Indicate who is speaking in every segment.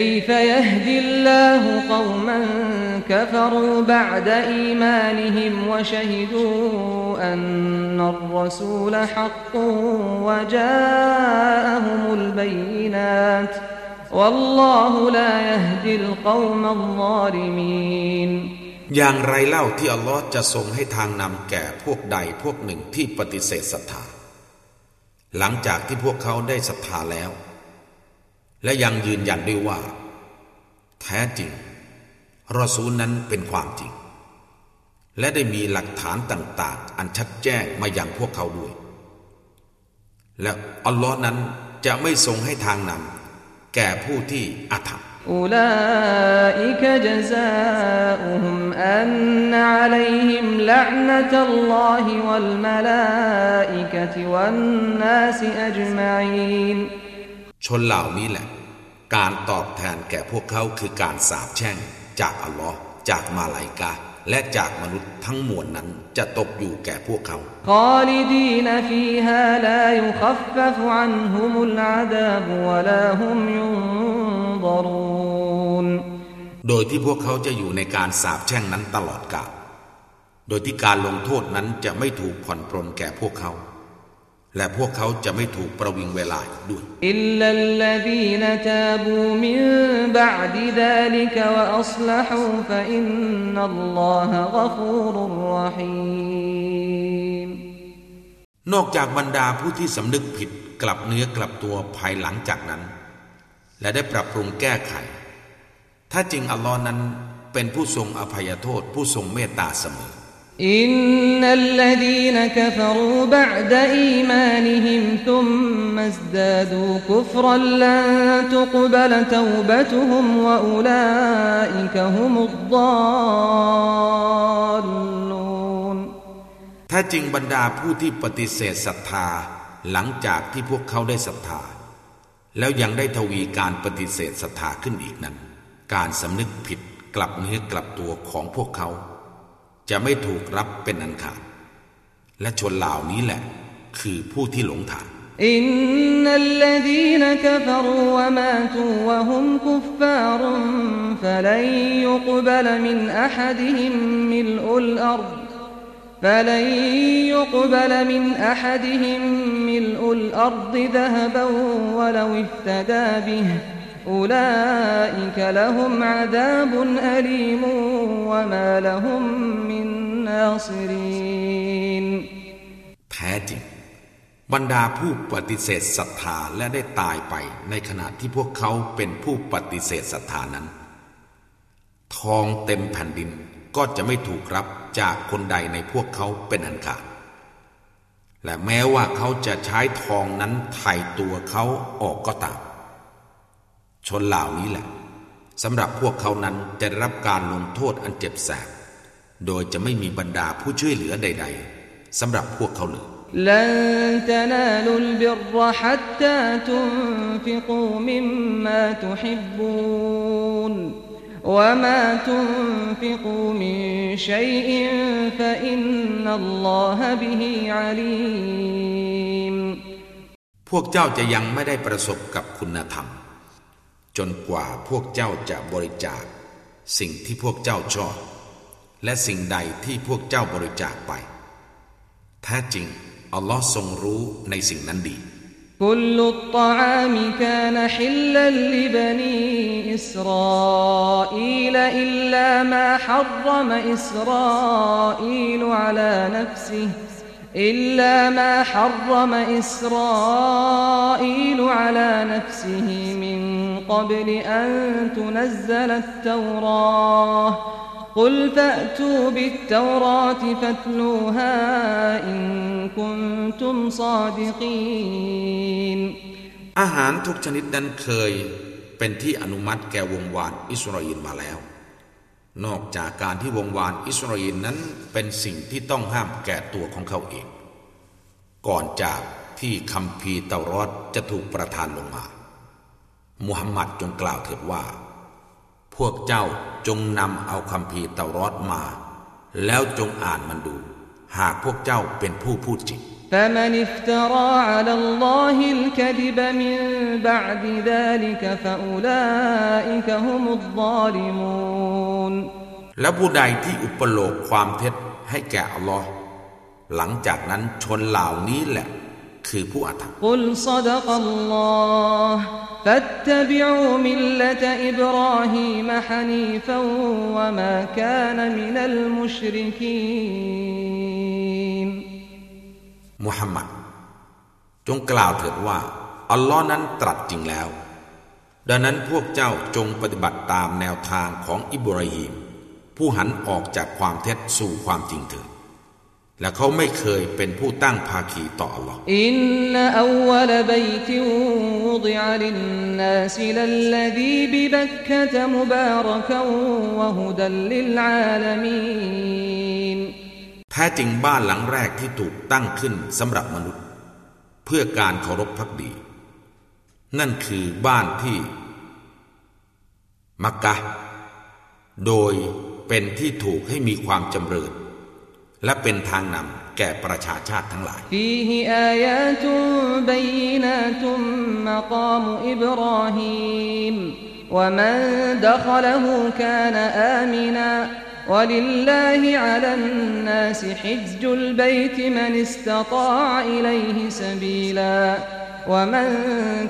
Speaker 1: كيف يهدي الله قوما كفروا بعد إيمانهم وشهدوا أن الرسول حق وجاءهم البينات والله لا يهدي القوم الظالمين
Speaker 2: อย่างไรเล่าที่อัลลอฮ์จะทรงให้ทางนำแก่พวกใดพวกหนึ่งที่ปฏิเสธศรัทธา หลังจากที่พวกเขาได้ศรัทธาแล้ว และยังยืนยันด้วยว่า แท้จริงรอซูลนั้นเป็นความจริง และได้มีหลักฐานต่าง ๆ อันชัดแจ้งมาอย่างพวกเขาด้วย และอัลลอฮ์นั้นจะไม่ทรงให้ทางนำแก่ผู้ที่อาธรรม
Speaker 1: أولئك جزاؤهم أن عليهم لعنة الله والملائكة والناس أجمعين
Speaker 2: ชนเหล่านี้แหละ การตอบแทนแก่พวกเขาคือการสาบแช่ง จากอัลลอฮ์จากมาลายกาและจากมนุษย์ทั้งมวลนั้นจะตกอยู่แก่พวกเขา โดยที่พวกเขาจะอยู่ในการสาบแช่งนั้นตลอดกาล โดยที่การลงโทษนั้นจะไม่ถูกผ่อนปรนแก่พวกเขา และพวกเขาจะไม่ถูกประวิงเวลาด้วย
Speaker 1: อิลลัลลดีนตาบูมินบะดดาลิกวะอัศลฮูฟะอินนัลลอฮะกฟูรุรรหีม
Speaker 2: นอกจากบรรดาผู้ที่สำนึกผิดกลับเนื้อกลับตัวภายหลังจากนั้น และได้ปรับปรุงแก้ไข ถ้าจริงอัลลอฮ์นั้นเป็นผู้ทรงอภัยโทษผู้ทรงเมตตาเสมอ
Speaker 1: อินนัลลดีนกฟรูบะดอีมานฮิมทุมมัสดาดูกุฟรัลลันตุกบลตวบตุฮุมวะอุลาอิกฮุมุดดลูน
Speaker 2: ถ้าจริงบรรดาผู้ที่ปฏิเสธศรัทธาหลังจากที่พวกเขาได้ศรัทธา แล้วยังได้ทวีการปฏิเสธศรัทธาขึ้นอีกนั้น การสำนึกผิดกลับเนื้อกลับตัวของพวกเขา จะไม่ถูกรับเป็นอันขาดและชนเหล่านี้แหละ คือผู้ที่หลงทาง
Speaker 1: อินนัลลดีนกฟรูวะมาตูวะฮุมกุฟฟารุฟะลันยุกบลมินอะฮัดิฮิมมิลอุลอัรด فلن يقبل من أحدهم ملء الأرض ذهبا ولو افتدى به أولئك لهم عذاب أليم وما لهم من ناصرين
Speaker 2: แท้จริงบรรดาผู้ปฏิเสธศรัทธาและได้ตายไปในขณะที่พวกเขาเป็นผู้ปฏิเสธศรัทธานั้น ทองเต็มแผ่นดินก็จะไม่ถูกรับจากคนใดในพวกเขาเป็นอันขาดและแม้ว่าเขาจะใช้ทองนั้นไถ่ตัวเขาออกก็ตาม ชนเหล่านี้แหละสำหรับพวกเขานั้นจะรับการลงโทษอันเจ็บแสบโดยจะไม่มีบรรดาผู้ช่วยเหลือใด ๆสำหรับพวกเขาเลย
Speaker 1: ลันตนาลุลบิรฮัตตาตุนฟิกูมิมมาตุฮิบบูน وما تنفقوا من شيء فإن الله به عليم
Speaker 2: พวกเจ้าจะยังไม่ได้ประสบกับคุณธรรม จนกว่าพวกเจ้าจะบริจาค สิ่งที่พวกเจ้าชอบ และสิ่งใดที่พวกเจ้าบริจาคไปแท้จริงอัลลอฮ์ทรงรู้ในสิ่งนั้นดี
Speaker 1: كل الطعام كان حلا لبني إسرائيل إلا ما حرم إسرائيل على نفسه إلا ما حرم إسرائيل على نفسه من قبل أن تنزل التوراة قل فأتوا بالتوراة فاتلوها إن كنتم صادقين
Speaker 2: อาหารทุกชนิดนั้นเคยเป็นที่อนุมัติแก่วงวานอิสราเอลมาแล้วนอกจากการที่วงวานอิสราเอลนั้นเป็นสิ่งที่ต้องห้ามแก่ตัวของเขาเอง ก่อนจากที่คำพีเตารอดจะถูกประทานลงมา มุฮัมมัดจงกล่าวเถิดว่า พวกเจ้าจงนำเอาคำพีเตารอดมา แล้วจงอ่านมันดู หากพวกเจ้าเป็นผู้พูดจริง
Speaker 1: فمن افترى على الله الكذب من بعد ذلك فأولئك هم الظالمون
Speaker 2: และผู้ใดที่อุปโลกความเท็จให้แก่อัลลอฮ์หลังจากนั้นชนเหล่านี้แหละ คือผู้อาธรรม
Speaker 1: قل صدق الله فاتبعوا ملة إبراهيم حنيفا وما كان من المشركين
Speaker 2: มุฮัมมัดจงกล่าวเถิดว่า อัลลอฮ์นั้นตรัสจริงแล้ว ดังนั้นพวกเจ้าจงปฏิบัติตามแนวทางของอิบราฮิมผู้หันออกจากความเท็จสู่ความจริงเถิด และเขาไม่เคยเป็นผู้ตั้งภาคีต่ออัลลอฮ์
Speaker 1: อินนอวลบัยติวุดิอลินนาสลัลลดีบิบักกะตมุบารักวะฮุดัลลิลอาลามีน
Speaker 2: แท้จริงบ้านหลังแรกที่ถูกตั้งขึ้นสำหรับมนุษย์ เพื่อการเคารพพักดี นั่นคือบ้านที่ มักกะ โดยเป็นที่ถูกให้มีความจำเริญ และเป็นทางนำแก่ประชาชาติทั้งหลาย
Speaker 1: ฟีฮิอายาตุบยนาตุมกามอิบราฮิม ومن دخله كان آمنا ولله على الناس حج البيت من استطاع إليه سبيلا ومن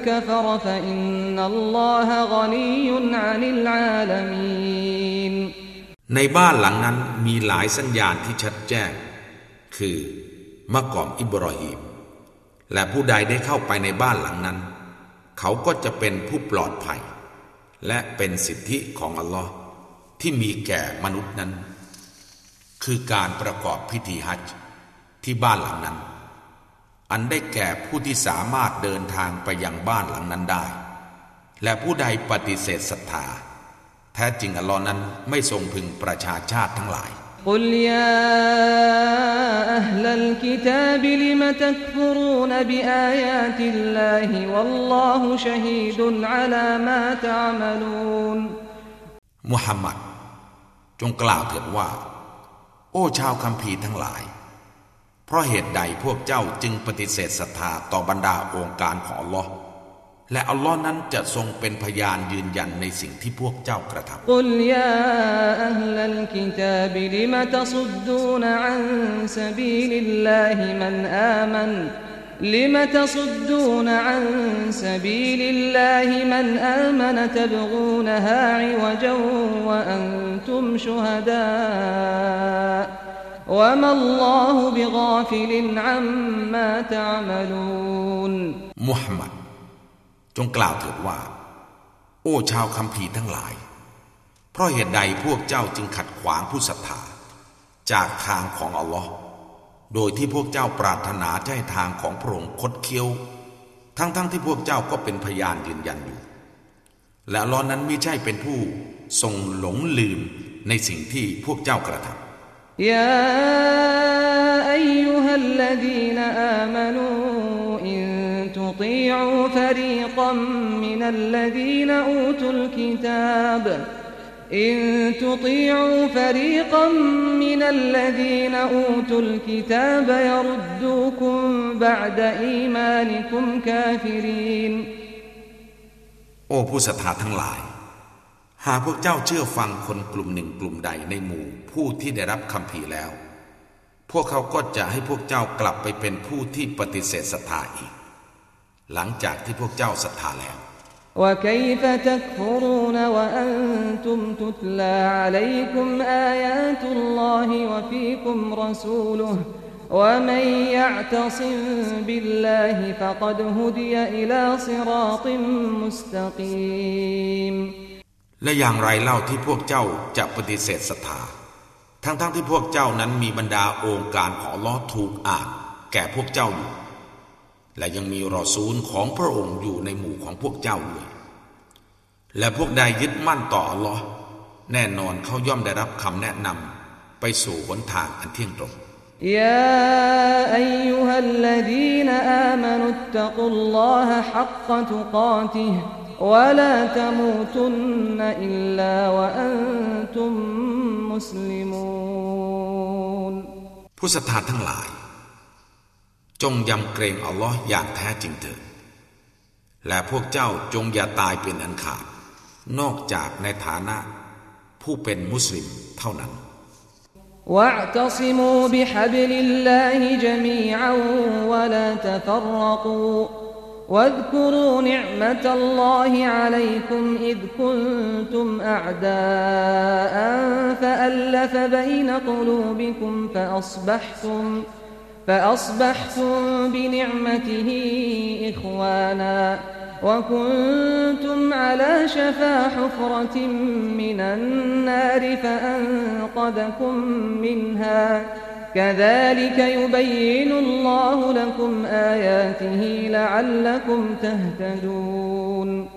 Speaker 1: كفر فإن الله غني عن العالمين
Speaker 2: ในบ้านหลังนั้นมีหลายสัญญาณที่ชัดแจ้ง คือมะกอมอิบรอฮีมและผู้ใดได้เข้าไปในบ้านหลังนั้น เขาก็จะเป็นผู้ปลอดภัย และเป็นสิทธิของอัลลอฮ์ที่มีแก่มนุษย์นั้น คือการประกอบพิธีฮัจจ์ที่บ้านหลังนั้น อันได้แก่ผู้ที่สามารถเดินทางไปยังบ้านหลังนั้นได้ และผู้ใดปฏิเสธศรัทธา แท้จริงอัลลอฮ์นั้นไม่ทรงพึงประชาชาติทั้งหลาย
Speaker 1: قل يا أهل الكتاب لم تكفرون بآيات الله والله شهيد على ما تعملون
Speaker 2: มุฮัมมัดจงกล่าวเถิดว่า โอ้ชาวคัมภีร์ทั้งหลาย เพราะเหตุใดพวกเจ้าจึงปฏิเสธศรัทธาต่อบรรดาองค์การของอัลลอฮ์ และอัลลอฮ์นั้นจะทรงเป็นพยานยืนยันในสิ่งที่พวกเจ้ากระทำกุลยาอัลลัลกิตาบิลิมะตสุดดูนอันซาบีลิลลาฮิมันอามัน لم تصدون عن سبيل الله من آمن تبغونها عوجا وأنتم شهداء وما الله بغافل عما تعملون محمد จงกล่าวเถิดว่า โอ้ชาวคัมภีทั้งหลาย เพราะเหตุใดพวกเจ้าจึงขัดขวางผู้ศรัทธาจากทางของอัลลอฮ์โดยที่พวกเจ้าปรารถนาจะให้ทางของพระองค์คดเคี้ยว ทั้งๆทที่พวกเจ้าก็เป็นพยานยืนยันอยู่ และลอนั้นไม่ใช่เป็นผู้ทรงหลงลืมในสิ่งที่พวกเจ้ากระทำยา
Speaker 1: อายุฮัลลดีนอามานู تطيعوا فريقا من الذين أوتوا الكتاب إن تطيعوا فريقا من الذين أوتوا الكتاب يردوكم بعد إيمانكم كافرين
Speaker 2: โอ้ผู้ศรัทธาทั้งหลาย หากพวกเจ้าเชื่อฟังคนกลุ่มหนึ่งกลุ่มใดในหมู่ผู้ที่ได้รับคำพีแล้ว พวกเขาก็จะให้พวกเจ้ากลับไปเป็นผู้ที่ปฏิเสธศรัทธาอีก หลังจากที่พวกเจ้าศรัทธาแล้ว
Speaker 1: وكيف تكفرون وأنتم تتلى عليكم آيات الله وفيكم رسوله ومن يعتصم بالله فقد هدي إلى صراط مستقيم
Speaker 2: และอย่างไรเล่าที่พวกเจ้าจะปฏิเสธศรัทธา ทั้งๆทที่พวกเจ้านั้นมีบรรดาองค์การของลอถูกอ่านแก่พวกเจ้าอยู่ และยังมีรอซูลของพระองค์อยู่ในหมู่ของพวกเจ้าด้วยและพวกใดยึดมั่นต่ออัลลอฮ์แน่นอนเขาย่อมได้รับคำแนะนำไปสู่หนทางอันเที่ยงตรง
Speaker 1: ยาอายุฮัลลดีนอามานุตตะกุลลอฮะฮักกะตุกาติฮ์วะลาตมูตุนอิลลาวะอันตุมมุสลิมูน
Speaker 2: ผู้ศรัทธาทั้งหลาย จงยำเกรงอัลลอฮ์อย่างแท้จริงเถิดและพวกเจ้าจงอย่าตายเป็นอันขาด นอกจากในฐานะ ผู้เป็นมุสลิมเท่านั้น
Speaker 1: واعتصموا بحبل الله جميعا ولا تفرقوا واذكروا نعمة الله عليكم إذ كنتم أعداء فألف بين قلوبكم فأصبحتم فأصبحتم بنعمته إخوانا وكنتم على شفا حفرة من النار فأنقذكم منها كذلك يبين الله لكم آياته لعلكم تهتدون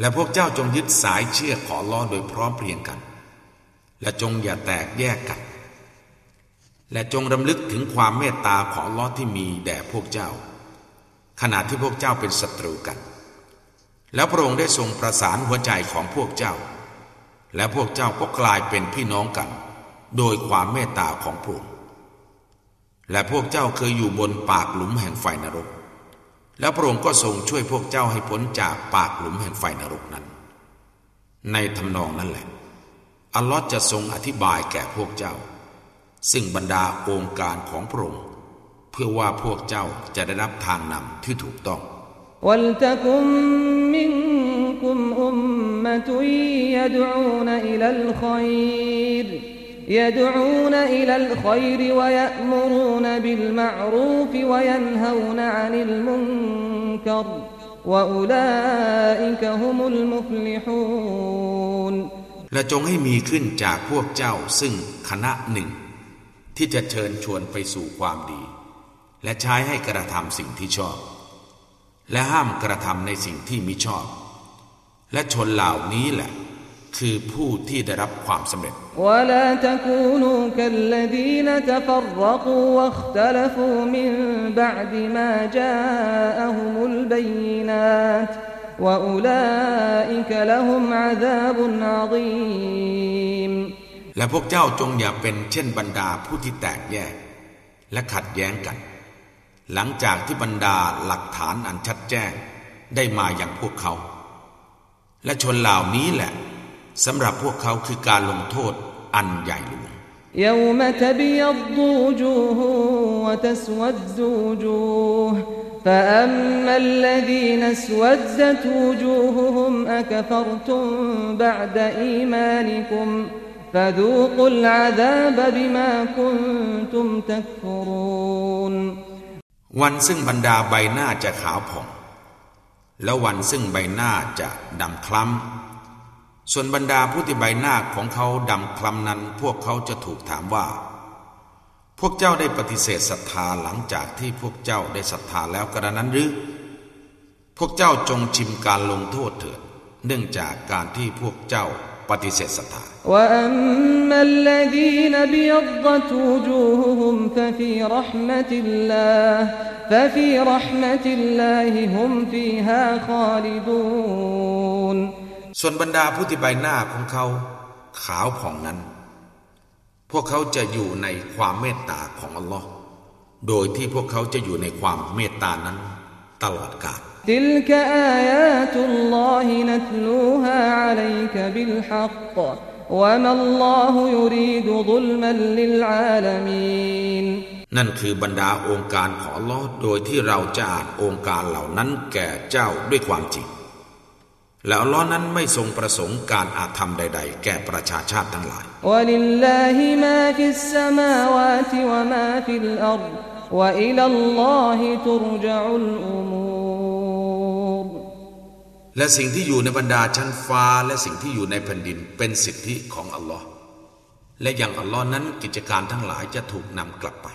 Speaker 2: และพวกเจ้าจงยึดสายเชือกของลอโดยพร้อมเพรียงกัน และจงอย่าแตกแยกกัน และจงรำลึกถึงความเมตตาของลอที่มีแด่พวกเจ้า ขณะที่พวกเจ้าเป็นศัตรูกัน แล้วพระองค์ได้ทรงประสานหัวใจของพวกเจ้า และพวกเจ้าก็กลายเป็นพี่น้องกัน โดยความเมตตาของพระองค์และพวกเจ้าเคยอยู่บนปากหลุมแห่งไฟนรก แล้วพระองค์ก็ทรงช่วยพวกเจ้าให้พ้นจากปากหลุมแห่งไฟนรกนั้น ในทำนองนั้นแหละ อัลลอฮ์จะทรงอธิบายแก่พวกเจ้า ซึ่งบรรดาองค์การของพระองค์เพื่อว่าพวกเจ้าจะได้รับทางนำที่ถูกต้องและจงให้มีขึ้นจากพวกเจ้าซึ่งคณะหนึ่ง ที่จะเชิญชวนไปสู่ความดี และใช้ให้กระทำสิ่งที่ชอบ และห้ามกระทำในสิ่งที่มิชอบ และชนเหล่านี้แหละ คือผู้ที่ได้รับความสำเร็จ
Speaker 1: และ
Speaker 2: และพวกเจ้าจงอย่าเป็นเช่นบรรดาผู้ที่แตกแยก และขัดแย้งกัน หลังจากที่บรรดาหลักฐานอันชัดแจ้งได้มาอย่างพวกเขา และชนเหล่านี้แหละสำหรับพวกเขาคือการลงโทษอันใหญ่หลวง
Speaker 1: يوم تبيض وجوه وتسود وجوه فأما الذين اسودت وجوههم أكفرتم بعد إيمانكم فذوقوا العذاب بما كنتم تكفرون
Speaker 2: วันซึ่งบรรดาใบหน้าจะขาวผ่อง แล้ววันซึ่งใบหน้าจะดำคล้ำ ส่วนบรรดาผู้ที่ใบหน้าของเขาดำคล้ำนั้น พวกเขาจะถูกถามว่า พวกเจ้าได้ปฏิเสธศรัทธาหลังจากที่พวกเจ้าได้ศรัทธาแล้วกระนั้นหรือ พวกเจ้าจงชิมการลงโทษเถิด เนื่องจากการที่พวกเจ้า ปฏิเสธศรัทธาส่วนบรรดาผู้ที่ใบหน้าของเขา ขาวผ่องนั้น พวกเขาจะอยู่ในความเมตตาของอัลลอฮ์โดยที่พวกเขาจะอยู่ในความเมตตานั้น ตลอดกาล
Speaker 1: تلك آيات الله نتلوها عليك بالحق وما الله يريد ظلما للعالمين
Speaker 2: นั่นคือบรรดาองค์การของลอโดยที่เราจะอ่านองค์การเหล่านั้นแก่เจ้าด้วยความจริง แล้วล้อนั้นไม่ทรงประสงค์การอาธรรมใด ๆ แก่ประชาชาติทั้งหลาย
Speaker 1: ولله ما في
Speaker 2: และสิ่งที่อยู่ในบรรดาชั้นฟ้าและสิ่งที่อยู่ในแผ่นดินเป็นสิทธิของอัลลอฮ์และอย่างอัลลอฮ์นั้นกิจการทั้งหลายจะถูกนำกลับไป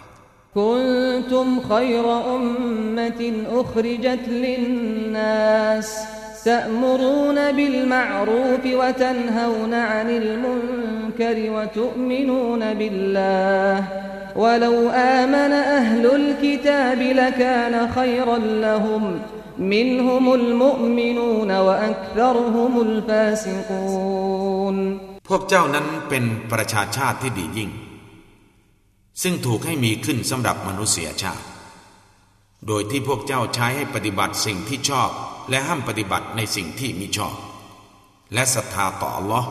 Speaker 1: كنتم خير أمة أخرجت للناس تأمرون بالمعروف وتنهون عن المنكر وتؤمنون بالله ولو آمن أهل الكتاب لكان خيرا لهم منهم المؤمنون وأكثرهم الفاسقون
Speaker 2: พวกเจ้านั้นเป็นประชาชาติที่ดียิ่ง ซึ่งถูกให้มีขึ้นสำหรับมนุษยชาติ โดยที่พวกเจ้าใช้ให้ปฏิบัติสิ่งที่ชอบ และห้ามปฏิบัติในสิ่งที่มิชอบ และศรัทธาต่อ Allah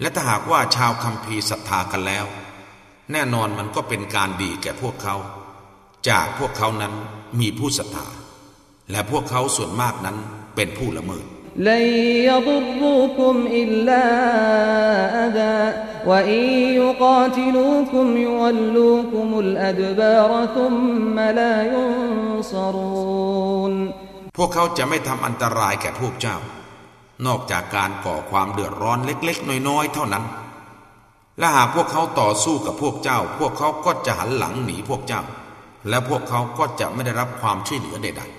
Speaker 2: และถ้าหากว่าชาวคัมภีร์ศรัทธากันแล้ว แน่นอนมันก็เป็นการดีแก่พวกเขา จากพวกเขานั้นมีผู้ศรัทธา และพวกเขาส่วนมากนั้นเป็นผู้ละเมิด
Speaker 1: ลยดุรุคุมอิลลาอดาวอิยุกาติลูคุมยุวลูคุมุลอดบารทุมมลายุนศรูน
Speaker 2: พวกเขาจะไม่ทำอันตรายแก่พวกเจ้า นอกจากการก่อความเดือดร้อนเล็ก ๆ น้อย ๆ เท่านั้น และหากพวกเขาต่อสู้กับพวกเจ้า พวกเขาก็จะหันหลังหนีพวกเจ้า และพวกเขาก็จะไม่ได้รับความช่วยเหลือใดๆ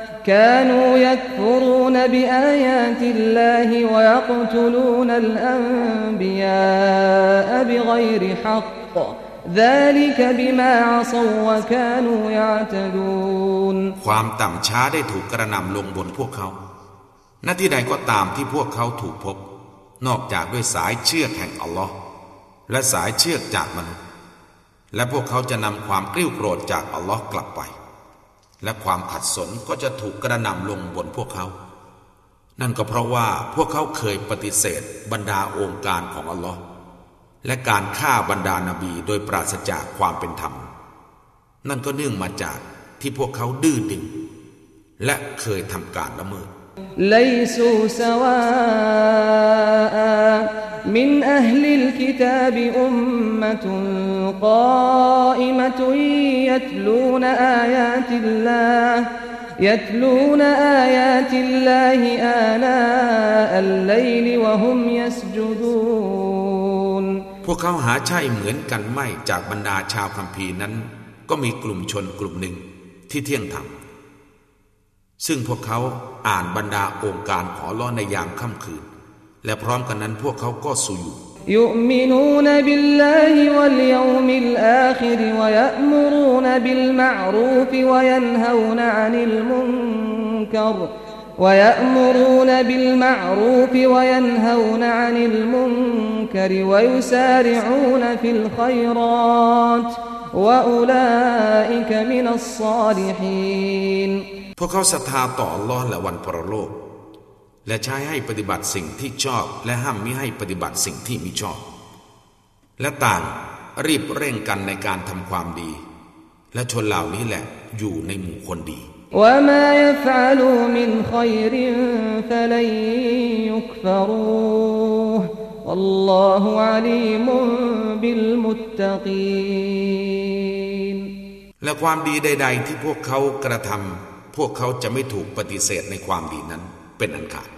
Speaker 1: كانوا يكفرون بآيات الله ويقتلون الأنبياء بغير حق ذلك بما عصوا وكانوا يعتدون
Speaker 2: ความต่ำช้าได้ถูกกระนำลงบนพวกเขาณที่ใดก็ตามที่พวกเขาถูกพบ นอกจากด้วยสายเชือกแห่งอัลลอฮ์และสายเชือกจากมนุษย์ และพวกเขาจะนำความกริ้วโกรธจากอัลลอฮ์กลับไป และความขัดสนก็จะถูกกระหน่ำลงบนพวกเขา นั่นก็เพราะว่าพวกเขาเคยปฏิเสธบรรดาองค์การของอัลลอฮ์และการฆ่าบรรดานาบีโดยปราศจากความเป็นธรรม นั่นก็เนื่องมาจากที่พวกเขาดื้อดึง และเคยทำการละเมิด
Speaker 1: من أهل الكتاب أمة قائمة يتلون آيات الله يتلون آيات الله آناء الليل وهم يسجدون
Speaker 2: พวกเขาหาใช่เหมือนกันไม่จากบรรดาชาวคัมภีร์นั้น ก็มีกลุ่มชนกลุ่มหนึ่งที่เที่ยงธรรมซึ่งพวกเขาอ่านบรรดาองค์การขอร้อนในยามค่ำคืน และพร้อมกันนั้นพวกเขาก็สุยู
Speaker 1: يؤمنون بالله واليوم الآخر ويأمرون بالمعروف وينهون عن المنكر ويأمرون بالمعروف وينهون عن المنكر ويسارعون في الخيرات وأولئك من الصالحين
Speaker 2: พวกเขาศรัทธาต่ออัลลอฮ์และวันปรโลก และใช้ให้ปฏิบัติสิ่งที่ชอบ และห้ามไม่ให้ปฏิบัติสิ่งที่มิชอบ และต่างรีบเร่งกันในการทำความดี และชนเหล่านี้แหละอยู่ในหมู่คนดีและความดีใด ๆ ที่พวกเขากระทำพวกเขาจะไม่ถูกปฏิเสธในความดีนั้น เป็นอันขาด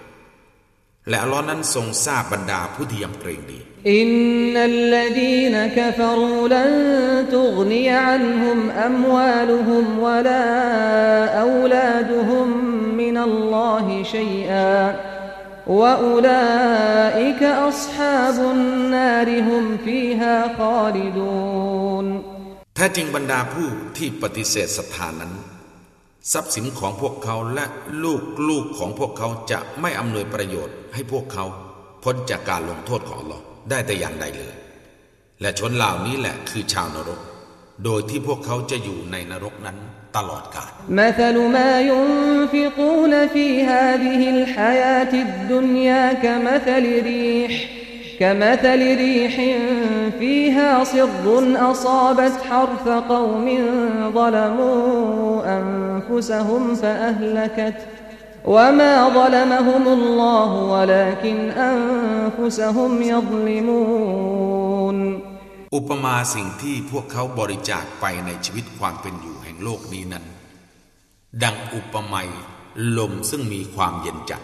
Speaker 2: และอัลลอฮ์นั้นทรงทราบบรรดาผู้ที่ยำเกรงดี
Speaker 1: إن الذين كفروا لن تغني عنهم أموالهم ولا أولادهم من الله شيئا وأولئك أصحاب النار هم فيها خالدูน
Speaker 2: แท้จริงบรรดาผู้ที่ปฏิเสธศรัทธานั้น ทรัพย์สินของพวกเขาและลูกลูกของพวกเขาจะไม่อำนวยประโยชน์ให้พวกเขา พ้นจากการลงโทษของเราได้แต่อย่างใดเลย และชนเหล่านี้แหละคือชาวนรก โดยที่พวกเขาจะอยู่ในนรกนั้นตลอดกาล
Speaker 1: ฟิกูนฟีฮาดิฮิลฮายาติดดุนยากมัทลรีห์ كمثل ريح فيها صر أصابت حرث قوم ظلموا أنفسهم فأهلكت وما ظلمهم الله ولكن أنفسهم يظلمون
Speaker 2: อุปมาสิ่งที่พวกเขาบริจาคไปในชีวิตความเป็นอยู่แห่งโลกนี้นั้น ดังอุปมาลมซึ่งมีความเย็นจัด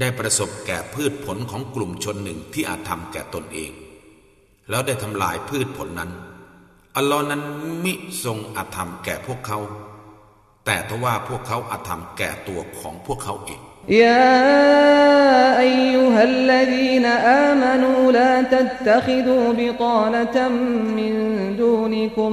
Speaker 2: ได้ประสบแก่พืชผลของกลุ่มชนหนึ่งที่อาจทำแก่ตนเอง แล้วได้ทำลายพืชผลนั้น อัลลอฮ์นั้นมิทรงอาธรรมแก่พวกเขา แต่ทว่าพวกเขาอาธรรมแก่ตัวของพวกเขาเอง
Speaker 1: ยาอายุฮัลลดีนอามานูลาตัตตะคิดูบิกานะตัมมินดูนิคุม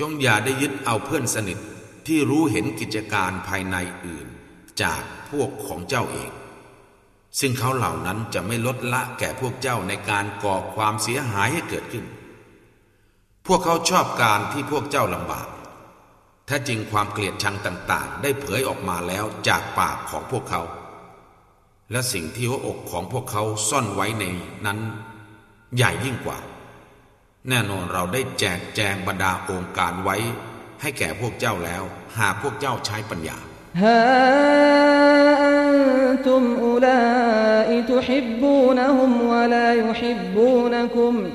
Speaker 2: จงอย่าได้ยึดเอาเพื่อนสนิทที่รู้เห็นกิจการภายในอื่น จากพวกของเจ้าเอง ซึ่งเขาเหล่านั้นจะไม่ลดละแก่พวกเจ้าในการก่อความเสียหายให้เกิดขึ้น พวกเขาชอบการที่พวกเจ้าลำบาก ถ้าจริงความเกลียดชังต่างๆ ได้เผยออกมาแล้วจากปากของพวกเขา และสิ่งที่หัวอกของพวกเขาซ่อนไว้ในนั้น ใหญ่ยิ่งกว่า แน่นอนเราได้แจกแจงบรรดาองค์การไว้ ให้แก่พวกเจ้าแล้ว หากพวกเจ้าใช้ปัญญา
Speaker 1: ها أنتم أولئك تحبونهم ولا يحبونكم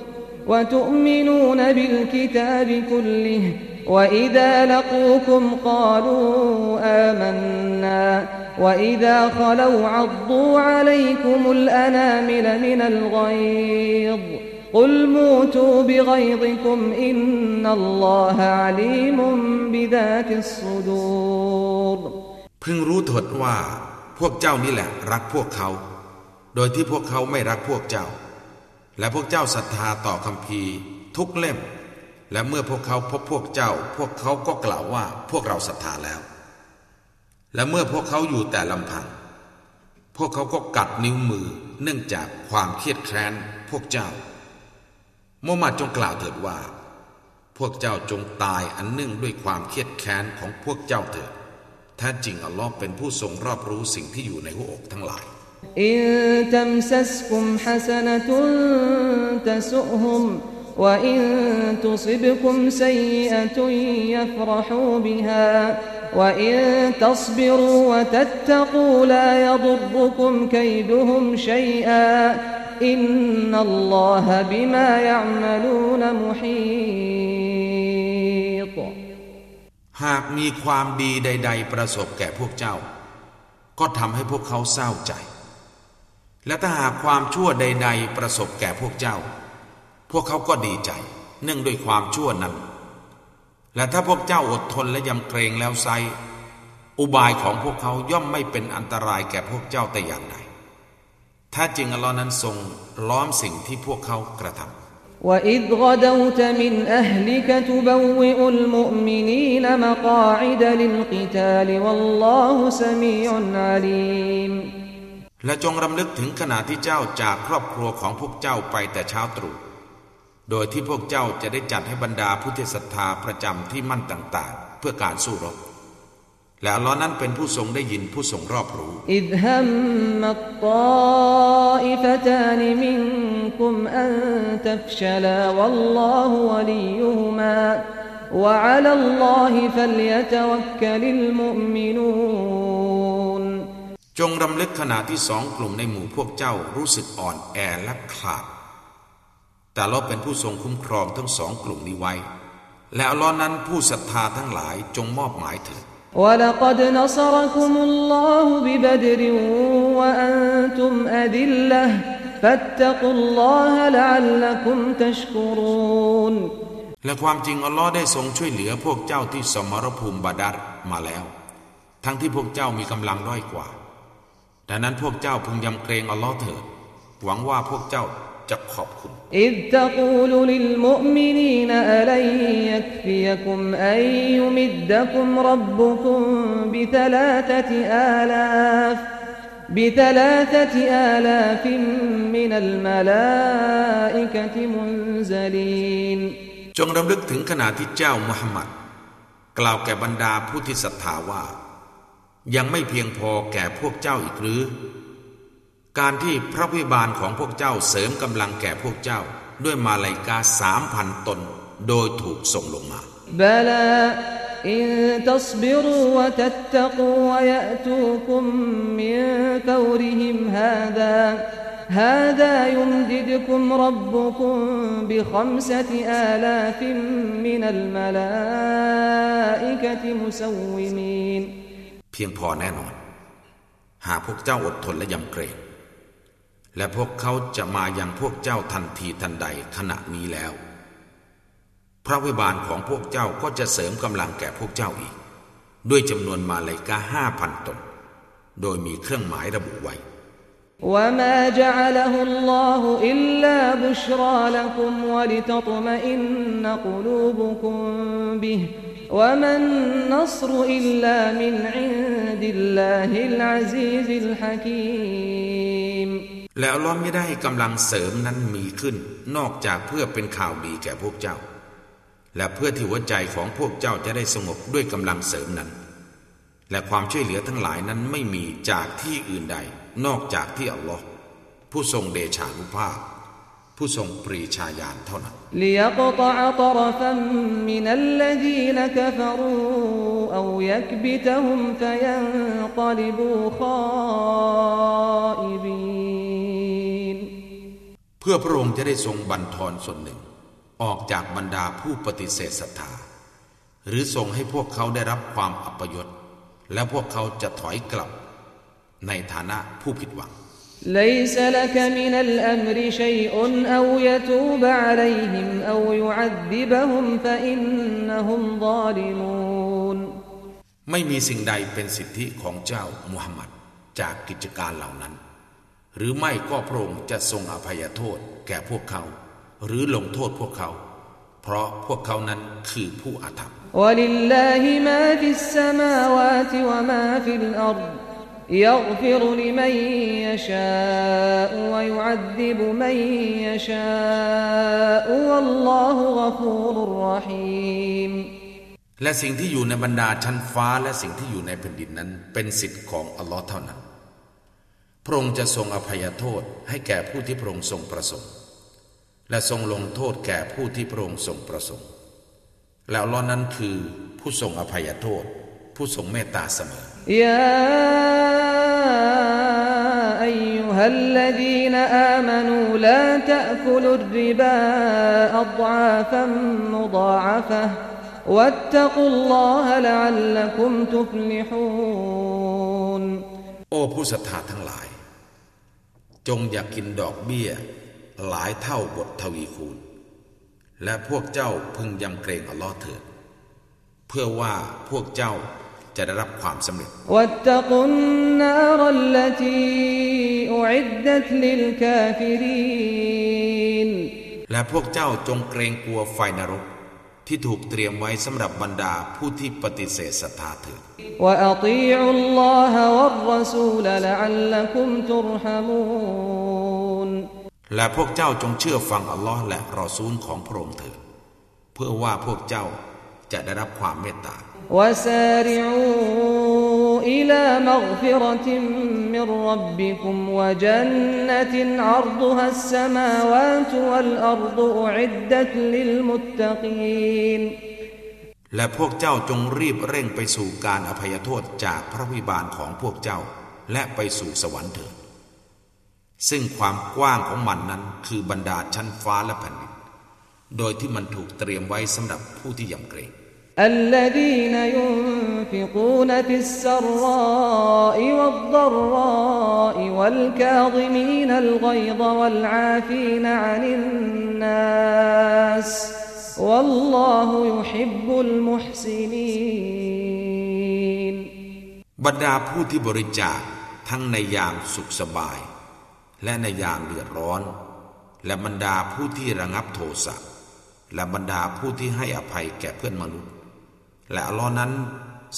Speaker 1: وتؤمنون بالكتاب كله وإذا لقوكم قالوا آمنا وإذا خلوا عضوا عليكم الأنامل من الغيظ قل موتوا بغيظكم إن الله عليم بذات الصدور
Speaker 2: พึงรู้เถิดว่าพวกเจ้านี่แหละรักพวกเขา โดยที่พวกเขาไม่รักพวกเจ้า และพวกเจ้าศรัทธาต่อคำพีทุกเล่มและเมื่อพวกเขาพบพวกเจ้า พวกเขาก็กล่าวว่าพวกเราศรัทธาแล้ว และเมื่อพวกเขาอยู่แต่ลำพัง พวกเขาก็กัดนิ้วมือเนื่องจากความเครียดแค้นพวกเจ้า มูฮัมหมัดจงกล่าวเถิดว่า พวกเจ้าจงตายอันเนื่องด้วยความเครียดแค้นของพวกเจ้าเถิดแท้จริงอัลลอฮ์เป็นผู้ทรงรอบรู้สิ่งที่อยู่ในหัวอกทั้งหลาย
Speaker 1: อินตัมซัสกุมฮัสนตุนتسؤهم وإن تصبكم سيئة يفرحوا بها وإن تصبروا وتتقوا لا يضركم كيدهم شيئا إن الله بما يعملون محيط
Speaker 2: หากมีความดีใด ๆ ประสบแก่พวกเจ้า ก็ทำให้พวกเขาเศร้าใจ และถ้าหากความชั่วใด ๆ ประสบแก่พวกเจ้า พวกเขาก็ดีใจ เนื่องด้วยความชั่วนั้นและถ้าพวกเจ้าอดทนและยำเกรงแล้วไซอุบายของพวกเขาย่อมไม่เป็นอันตรายแก่พวกเจ้าแต่อย่างใด ถ้าจริงอัลลอฮ์นั้นทรงล้อมสิ่งที่พวกเขากระทำ
Speaker 1: وإذ غدوت من أهلك تبوئ المؤمنين مقاعد للقتال والله سميع عليم
Speaker 2: และจงรำลึกถึงขณะที่เจ้าจากครอบครัวของพวกเจ้าไปแต่เช้าตรู่ โดยที่พวกเจ้าจะได้จัดให้บรรดาผู้ที่ศรัทธาประจำที่มั่นต่างๆ เพื่อการสู้รบ และอัลลอฮ์นั้นเป็นผู้ทรงได้ยินผู้ทรงรอบรู้
Speaker 1: อิดฮัมมัตตาอิฟตานิมินกุมอันตัฟชลาวัลลอฮุวะลียุฮุมาวะอัลลอฮิฟัลยะตะวักกะลิลมุอมินูน
Speaker 2: จงรำลึกขณะที่สองกลุ่มในหมู่พวกเจ้ารู้สึกอ่อนแอและขาด แต่เราเป็นผู้ทรงคุ้มครองทั้งสองกลุ่มนี้ไว้ และอัลลอฮ์นั้นผู้ศรัทธาทั้งหลายจงมอบหมายเถิด
Speaker 1: ولقد نصركم الله ببدر وأنتم أذلة فاتقوا الله لعلكم تشكرون
Speaker 2: และความจริงอัลลอฮ์ได้ทรงช่วยเหลือพวกเจ้าที่สมรภูมิบาดัดมาแล้ว ทั้งที่พวกเจ้ามีกำลังด้อยกว่า ดังนั้นพวกเจ้าพึงยำเกรงอัลลอฮ์เถิด หวังว่าพวกเจ้า จะขอบคุณ
Speaker 1: إذ تقول للمؤمنين ألن يكفيكم أن يمدكم ربكم بثلاثة آلاف بثلاثة آلاف من الملائكة منزلين
Speaker 2: จงรำลึกถึงขณะที่เจ้ามุฮัมมัด กล่าวแก่บรรดาผู้ที่ศรัทธาว่า ยังไม่เพียงพอแก่พวกเจ้าอีกหรือ การที่พระพิบาลของพวกเจ้าเสริมกำลังแก่พวกเจ้า ด้วยมาลายกาสามพันตน โดยถูกส่งลงมา
Speaker 1: بلى إن تصبروا وتتقوا ويأتوكم من فورهم هذا هذا يمددكم ربكم بخمسة آلاف من الملائكة مسومين
Speaker 2: เพียงพอแน่นอน หากพวกเจ้าอดทนและยำเกรง และพวกเขาจะมายังพวกเจ้าทันทีทันใดขณะนี้แล้ว พระวิบาลของพวกเจ้าก็จะเสริมกำลังแก่พวกเจ้าอีก ด้วยจำนวนมาเลกาห้าพันตน โดยมีเครื่องหมายระบุไว้
Speaker 1: وما جعله الله إلا بشرى لكم ولتطمئن قلوبكم به وما النصر إلا من عند الله العزيز الحكيم
Speaker 2: แล้วล้อมไม่ได้กำลังเสริมนั้นมีขึ้น นอกจากเพื่อเป็นข่าวดีแก่พวกเจ้า และเพื่อที่หัวใจของพวกเจ้าจะได้สงบด้วยกำลังเสริมนั้น และความช่วยเหลือทั้งหลายนั้นไม่มีจากที่อื่นใด นอกจากที่อัลลอฮ์ผู้ทรงเดชานุภาพ ผู้ทรงปรีชาญาณเท่านั้น
Speaker 1: ลิ
Speaker 2: เพื่อพระองค์จะได้ทรงบันทอนส่วนหนึ่ง ออกจากบรรดาผู้ปฏิเสธศรัทธา หรือทรงให้พวกเขาได้รับความอัปยศ และพวกเขาจะถอยกลับ ในฐานะผู้ผิดหวัง
Speaker 1: ليس لك من الأمر شيء أو يتوب عليهم أو يعذبهم فإنهم ظالمون
Speaker 2: ไม่มีสิ่งใดเป็นสิทธิของเจ้ามุฮัมมัดจากกิจการเหล่านั้น หรือไม่ก็พระองค์จะทรงอภัยโทษแก่พวกเขา หรือลงโทษพวกเขา เพราะพวกเขานั้นคือผู้อาธรรมและสิ่งที่อยู่ในบรรดาชั้นฟ้าและสิ่งที่อยู่ในแผ่นดินนั้น เป็นสิทธิ์ของอัลลอฮ์เท่านั้น พระองค์จะทรงอภัยโทษให้แก่ผู้ที่พระองค์ทรงประสงค์ และทรงลงโทษแก่ผู้ที่พระองค์ทรงประสงค์ แล้วอัลลอฮ์นั้นคือผู้ทรงอภัยโทษ ผู้ทรงเมตตาเสมอ
Speaker 1: يا أيها الذين آمنوا لا تأكلوا الربا أضعافا مضاعفة واتقوا الله لعلكم تفلحون
Speaker 2: โอ้ผู้ศรัทธาทั้งหลาย จงอย่ากกินดอกเบี้ย หลายเท่าบททวีคูณ และพวกเจ้าพึงยำเกรงอัลลอฮ์เถิด เพื่อว่าพวกเจ้าจะได้รับความสำเร็จและพวกเจ้าจงเกรงกลัวไฟนรก ที่ถูกเตรียมไว้สำหรับบรรดาผู้ที่ปฏิเสธศรัทธาเถิดและพวกเจ้าจงเชื่อฟังอัลลอฮ์และรอซูลของพระองค์เถิดเพื่อว่าพวกเจ้าจะได้รับความเมตตา
Speaker 1: إلى مغفرة من ربكم وجنة عرضها السماوات والأرض أعدت للمتقين
Speaker 2: และพวกเจ้าจงรีบเร่งไปสู่การอภัยโทษจากพระวิบาลของพวกเจ้า และไปสู่สวรรค์เถิด ซึ่งความกว้างของมันนั้นคือบรรดาชั้นฟ้าและแผ่นดิน โดยที่มันถูกเตรียมไว้สำหรับผู้ที่ยำเกรง
Speaker 1: الذين ينفقون في السراء والضراء والكاظمين الغيظ والعافين عن الناس والله يحب المحسنين
Speaker 2: บรรดาผู้ที่บริจาคทั้งในยามสุขสบาย และในยามเดือดร้อน และบรรดาผู้ที่ระงับโทสะและบรรดาผู้ที่ให้อภัยแก่เพื่อนมนุษย์ และอัลลอฮ์นั้น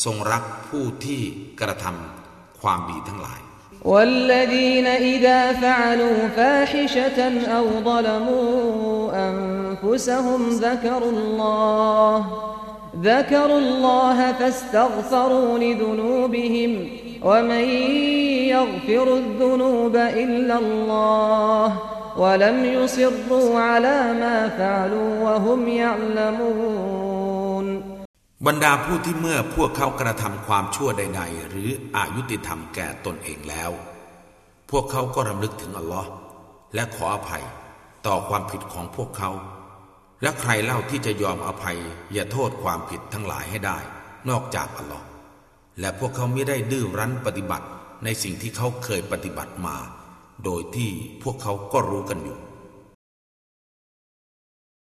Speaker 2: ทรงรักผู้ที่กระทำความดีทั้งหลาย
Speaker 1: والذين إذا فعلوا فاحشة أو ظلموا أنفسهم ذكروا الله ذكروا الله فاستغفروا لذنوبهم ومن يغفر الذنوب إلا الله ولم يصروا على ما فعلوا وهم يعلمون
Speaker 2: บรรดาผู้ที่เมื่อพวกเขากระทำความชั่วใด ๆ หรืออายุติธรรมแก่ตนเองแล้ว พวกเขาก็รำลึกถึงอัลลอฮ์และขออภัยต่อความผิดของพวกเขา และใครเล่าที่จะยอมอภัย อย่าโทษความผิดทั้งหลายให้ได้ นอกจากอัลลอฮ์และพวกเขาไม่ได้ดื้อรั้นปฏิบัติในสิ่งที่เขาเคยปฏิบัติมา โดยที่พวกเขาก็รู้กันอยู่